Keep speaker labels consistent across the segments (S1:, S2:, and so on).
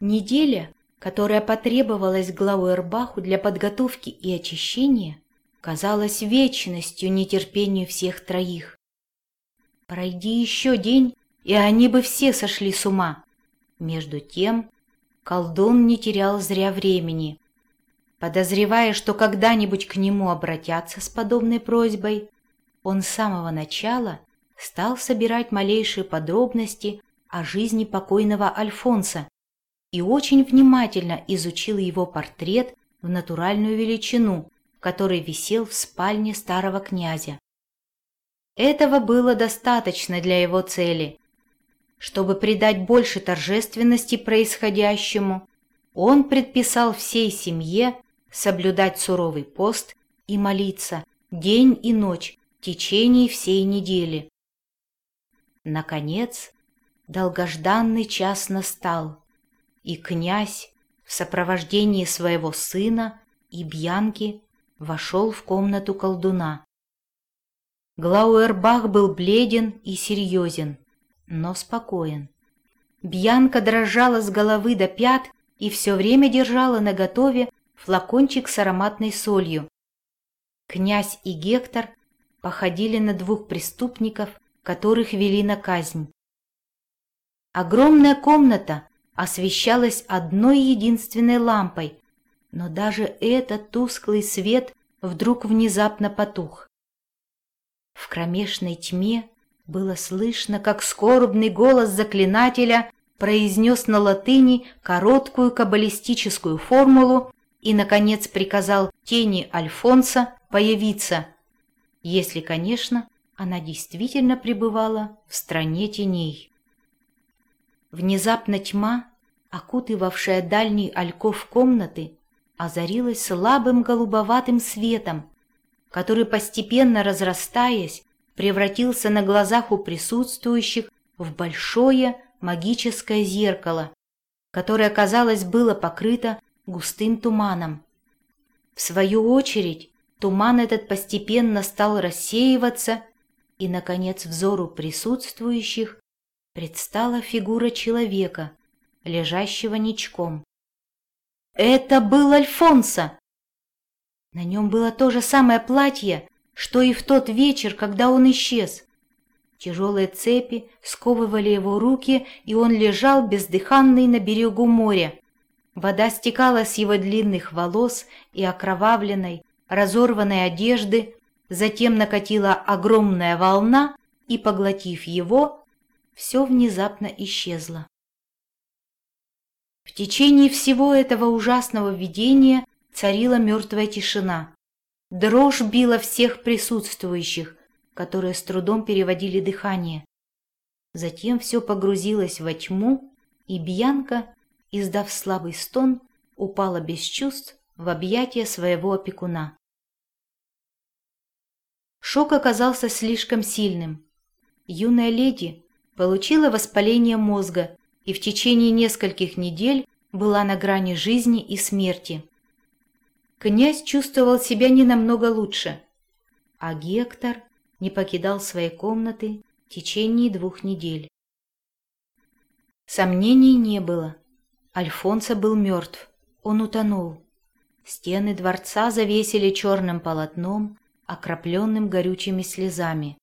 S1: Неделя, которая потребовалась Глауэрбаху для подготовки и очищения, казалась вечностью нетерпению всех троих. Пройди еще день, и они бы все сошли с ума. Между тем колдун не терял зря времени. Подозревая, что когда-нибудь к нему обратятся с подобной просьбой, он с самого начала стал собирать малейшие подробности о жизни покойного Альфонса и очень внимательно изучил его портрет в натуральную величину, который висел в спальне старого князя. Этого было достаточно для его цели. Чтобы придать больше торжественности происходящему, он предписал всей семье соблюдать суровый пост и молиться день и ночь в течение всей недели. Наконец, долгожданный час настал, и князь в сопровождении своего сына и Бьянки вошел в комнату колдуна. Глауэрбах был бледен и серьезен, но спокоен. Бьянка дрожала с головы до пят и все время держала наготове флакончик с ароматной солью. Князь и Гектор походили на двух преступников, которых вели на казнь. Огромная комната освещалась одной единственной лампой, но даже этот тусклый свет вдруг внезапно потух. В кромешной тьме было слышно, как скорбный голос заклинателя произнес на латыни короткую каббалистическую формулу и, наконец, приказал тени Альфонса появиться, если, конечно, она действительно пребывала в стране теней. Внезапно тьма, окутывавшая дальний альков комнаты, озарилась слабым голубоватым светом, который, постепенно разрастаясь, превратился на глазах у присутствующих в большое магическое зеркало, которое, казалось, было покрыто густым туманом. В свою очередь, туман этот постепенно стал рассеиваться и, наконец, взору присутствующих предстала фигура человека, лежащего ничком. Это был Альфонсо! На нем было то же самое платье, что и в тот вечер, когда он исчез. Тяжелые цепи сковывали его руки, и он лежал бездыханный на берегу моря. Вода стекала с его длинных волос и окровавленной, разорванной одежды, Затем накатила огромная волна, и, поглотив его, все внезапно исчезло. В течение всего этого ужасного видения царила мертвая тишина. Дрожь била всех присутствующих, которые с трудом переводили дыхание. Затем все погрузилось во тьму, и Бьянка, издав слабый стон, упала без чувств в объятия своего опекуна. Шок оказался слишком сильным. Юная леди получила воспаление мозга и в течение нескольких недель была на грани жизни и смерти. Князь чувствовал себя не намного лучше, а Гектор не покидал своей комнаты в течение двух недель. Сомнений не было. Альфонсо был мертв, он утонул. Стены дворца завесили черным полотном, окропленным горючими слезами.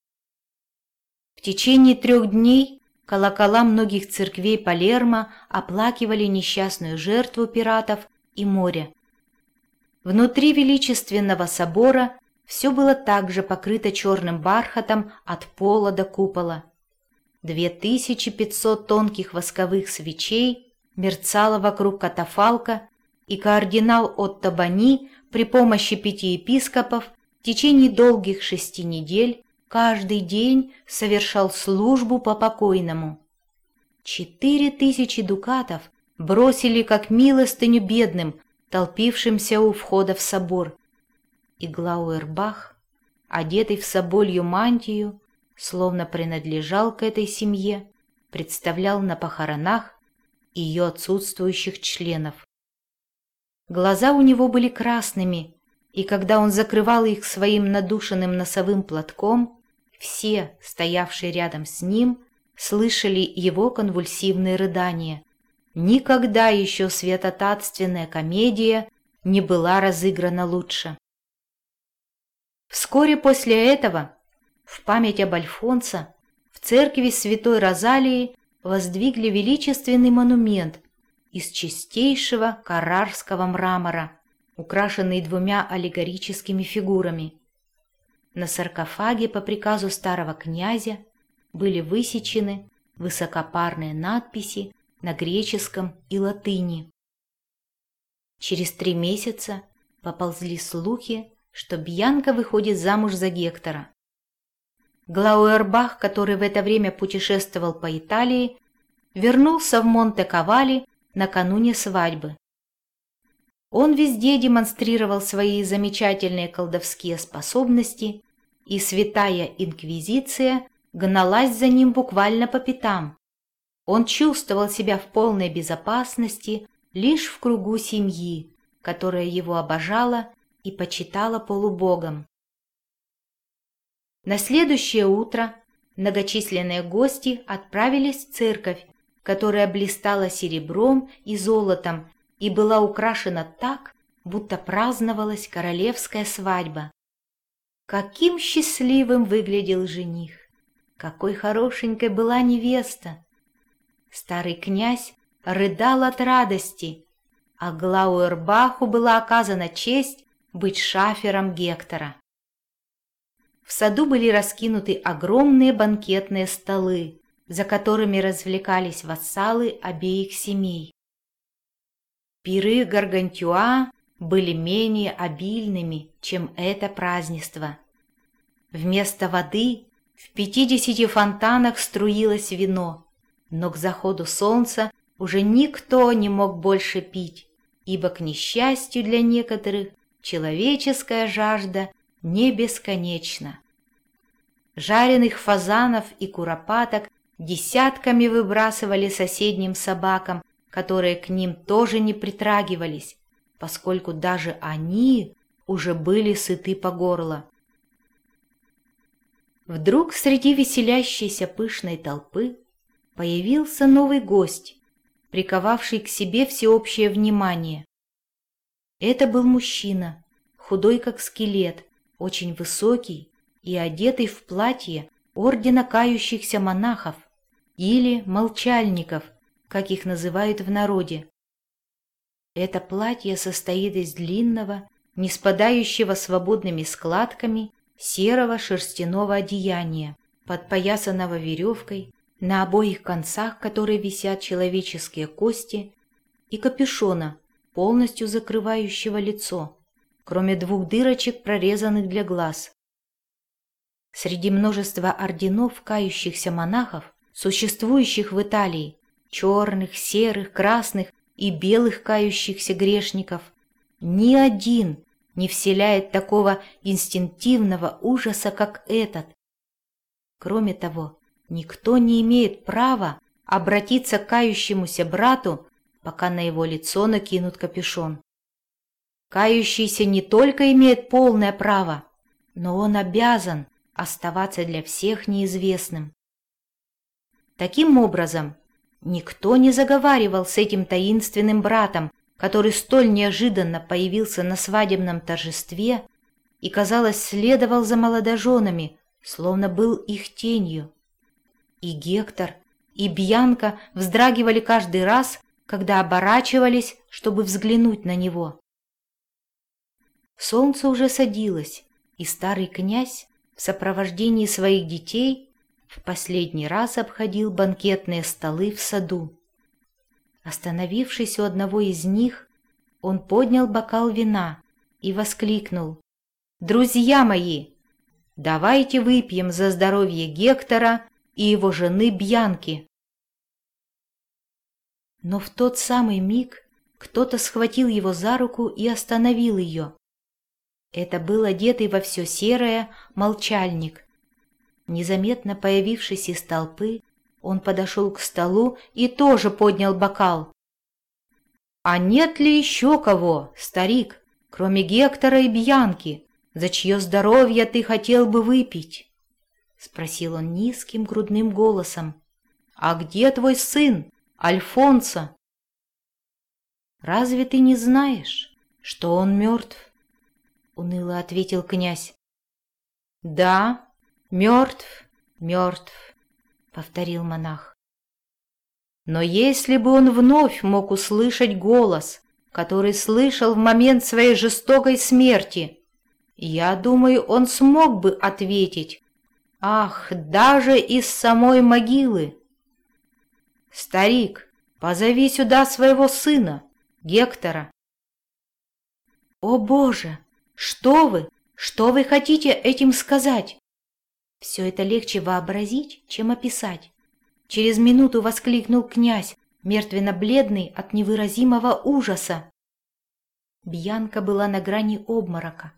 S1: Течение трех дней колокола многих церквей Палермо оплакивали несчастную жертву пиратов и моря. Внутри величественного собора все было также покрыто черным бархатом от пола до купола. 2500 тонких восковых свечей мерцало вокруг катафалка, и кардинал Отто Бани при помощи пяти епископов в течение долгих шести недель каждый день совершал службу по покойному. Четыре тысячи дукатов бросили как милостыню бедным, толпившимся у входа в собор. И Глауэрбах, одетый в соболью мантию, словно принадлежал к этой семье, представлял на похоронах ее отсутствующих членов. Глаза у него были красными, и когда он закрывал их своим надушенным носовым платком, все, стоявшие рядом с ним, слышали его конвульсивные рыдания, никогда еще святотатственная комедия не была разыграна лучше. Вскоре после этого, в память об Альфонсо, в церкви Святой Розалии воздвигли величественный монумент из чистейшего карарского мрамора, украшенный двумя аллегорическими фигурами. На саркофаге по приказу старого князя были высечены высокопарные надписи на греческом и латыни. Через три месяца поползли слухи, что Бьянка выходит замуж за Гектора. Глауэрбах, который в это время путешествовал по Италии, вернулся в Монте-Кавали накануне свадьбы. Он везде демонстрировал свои замечательные колдовские способности, и святая инквизиция гналась за ним буквально по пятам. Он чувствовал себя в полной безопасности лишь в кругу семьи, которая его обожала и почитала полубогом. На следующее утро многочисленные гости отправились в церковь, которая блистала серебром и золотом и была украшена так, будто праздновалась королевская свадьба. Каким счастливым выглядел жених! Какой хорошенькой была невеста! Старый князь рыдал от радости, а Глауэрбаху была оказана честь быть шафером Гектора. В саду были раскинуты огромные банкетные столы, за которыми развлекались вассалы обеих семей. Пиры Гаргантюа были менее обильными, чем это празднество. Вместо воды в пятидесяти фонтанах струилось вино, но к заходу солнца уже никто не мог больше пить, ибо, к несчастью для некоторых, человеческая жажда не бесконечна. Жареных фазанов и куропаток десятками выбрасывали соседним собакам, которые к ним тоже не притрагивались, поскольку даже они уже были сыты по горло. Вдруг среди веселящейся пышной толпы появился новый гость, приковавший к себе всеобщее внимание. Это был мужчина, худой как скелет, очень высокий и одетый в платье ордена кающихся монахов или молчальников, как их называют в народе. Это платье состоит из длинного, не спадающего свободными складками серого шерстяного одеяния, подпоясанного веревкой, на обоих концах которой висят человеческие кости, и капюшона, полностью закрывающего лицо, кроме двух дырочек, прорезанных для глаз. Среди множества орденов кающихся монахов, существующих в Италии, черных, серых, красных и белых кающихся грешников, ни один не вселяет такого инстинктивного ужаса, как этот. Кроме того, никто не имеет права обратиться к кающемуся брату, пока на его лицо накинут капюшон. Кающийся не только имеет полное право, но он обязан оставаться для всех неизвестным. Таким образом, Никто не заговаривал с этим таинственным братом, который столь неожиданно появился на свадебном торжестве и, казалось, следовал за молодоженами, словно был их тенью. И Гектор, и Бьянка вздрагивали каждый раз, когда оборачивались, чтобы взглянуть на него. Солнце уже садилось, и старый князь в сопровождении своих детей последний раз обходил банкетные столы в саду. Остановившись у одного из них, он поднял бокал вина и воскликнул. «Друзья мои, давайте выпьем за здоровье Гектора и его жены Бьянки!» Но в тот самый миг кто-то схватил его за руку и остановил ее. Это был одетый во все серое молчальник, Незаметно появившись из толпы, он подошел к столу и тоже поднял бокал. «А нет ли еще кого, старик, кроме Гектора и Бьянки, за чье здоровье ты хотел бы выпить?» — спросил он низким грудным голосом. «А где твой сын, Альфонсо?» разве ты не знаешь, что он мертв?» — уныло ответил князь. «Да, мертв, мертв», — повторил монах. «Но если бы он вновь мог услышать голос, который слышал в момент своей жестокой смерти, я думаю, он смог бы ответить, ах, даже из самой могилы. Старик, позови сюда своего сына, Гектора. О боже, что вы, что вы хотите этим сказать? Все это легче вообразить, чем описать. Через минуту воскликнул князь, мертвенно-бледный от невыразимого ужаса. Бьянка была на грани обморока.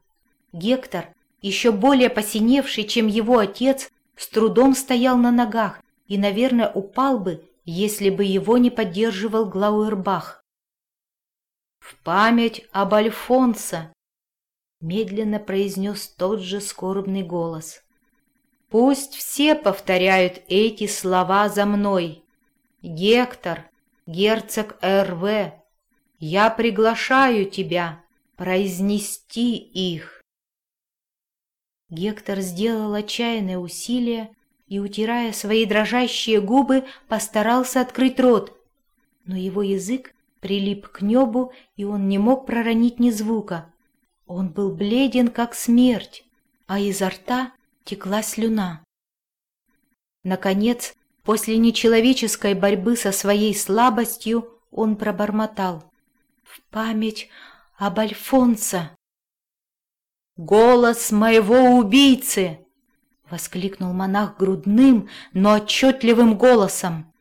S1: Гектор, еще более посиневший, чем его отец, с трудом стоял на ногах и, наверное, упал бы, если бы его не поддерживал Глауэрбах. «В память об Альфонсо!» — медленно произнес тот же скорбный голос. «Пусть все повторяют эти слова за мной. Гектор, герцог РВ, я приглашаю тебя произнести их». Гектор сделал отчаянное усилие и, утирая свои дрожащие губы, постарался открыть рот, но его язык прилип к небу, и он не мог проронить ни звука. Он был бледен, как смерть, а изо рта текла слюна. Наконец, после нечеловеческой борьбы со своей слабостью, он пробормотал. «В память об Альфонсо!» «Голос моего убийцы!» — воскликнул монах грудным, но отчетливым голосом.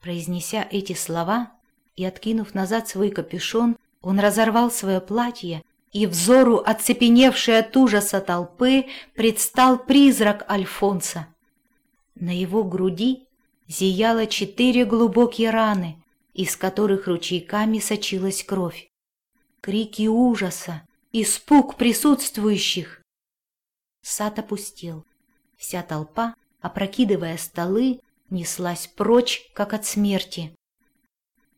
S1: Произнеся эти слова и откинув назад свой капюшон, он разорвал свое платье, и взору оцепеневшей от ужаса толпы предстал призрак Альфонса. На его груди зияло четыре глубокие раны, из которых ручейками сочилась кровь. Крики ужаса, испуг присутствующих. Сад опустел. Вся толпа, опрокидывая столы, неслась прочь, как от смерти.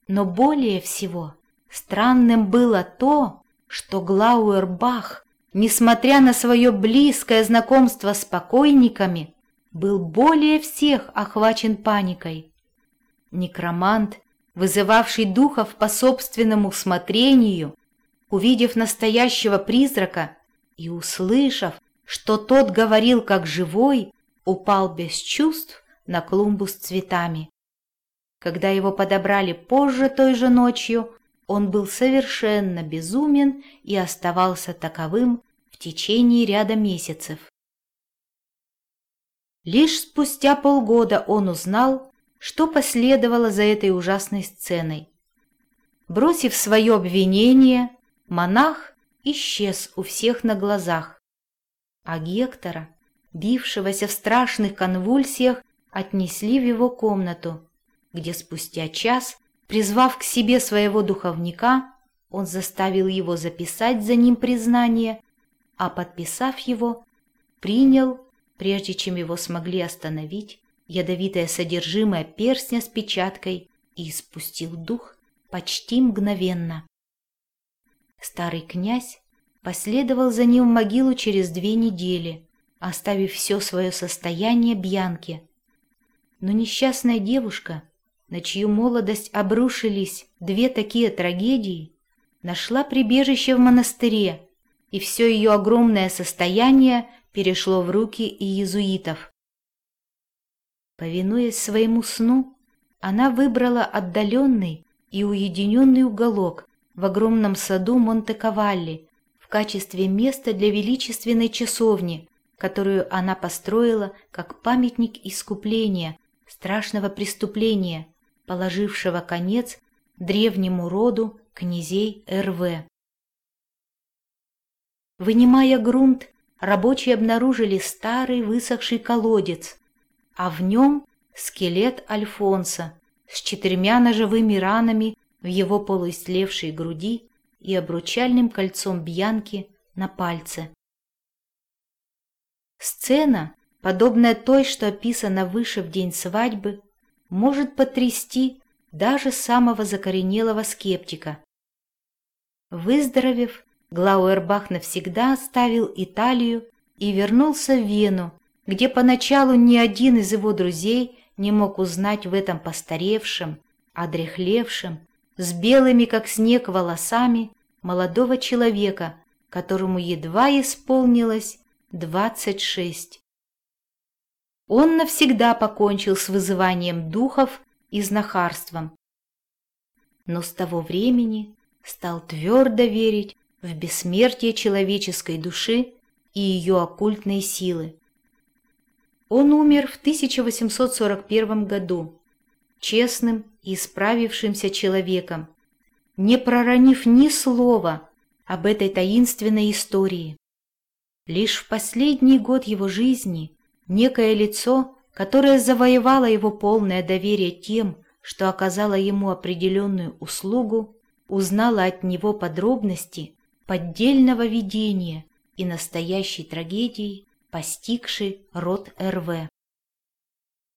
S1: Но более всего странным было то, что Глауэрбах, несмотря на свое близкое знакомство с покойниками, был более всех охвачен паникой. Некромант, вызывавший духов по собственному усмотрению, увидев настоящего призрака и услышав, что тот говорил как живой, упал без чувств на клумбу с цветами. Когда его подобрали позже той же ночью, он был совершенно безумен и оставался таковым в течение ряда месяцев. Лишь спустя полгода он узнал, что последовало за этой ужасной сценой. Бросив свое обвинение, монах исчез у всех на глазах, а Гектора, бившегося в страшных конвульсиях, отнесли в его комнату, где спустя час, призвав к себе своего духовника, он заставил его записать за ним признание, а подписав его, принял, прежде чем его смогли остановить, ядовитое содержимое перстня с печаткой и испустил дух почти мгновенно. Старый князь последовал за ним в могилу через две недели, оставив все свое состояние Бьянке. Но несчастная девушка, на чью молодость обрушились две такие трагедии, нашла прибежище в монастыре, и все ее огромное состояние перешло в руки иезуитов. Повинуясь своему сну, она выбрала отдаленный и уединенный уголок, в огромном саду Монте-Кавалли в качестве места для величественной часовни, которую она построила как памятник искупления, страшного преступления, положившего конец древнему роду князей РВ. Вынимая грунт, рабочие обнаружили старый высохший колодец, а в нем скелет Альфонса с четырьмя ножевыми ранами в его полуистлевшей груди и обручальным кольцом Бьянки на пальце. Сцена, подобная той, что описана выше в день свадьбы, может потрясти даже самого закоренелого скептика, Выздоровев, Глауэрбах навсегда оставил Италию и вернулся в Вену, где поначалу ни один из его друзей не мог узнать в этом постаревшем, одрехлевшем, с белыми, как снег, волосами молодого человека, которому едва исполнилось двадцать шесть. Он навсегда покончил с вызыванием духов и знахарством. Но с того времени стал твердо верить в бессмертие человеческой души и ее оккультные силы. Он умер в 1841 году, честным и исправившимся человеком, не проронив ни слова об этой таинственной истории. Лишь в последний год его жизни некое лицо, которое завоевало его полное доверие тем, что оказало ему определенную услугу, узнало от него подробности поддельного видения и настоящей трагедии, постигшей род РВ.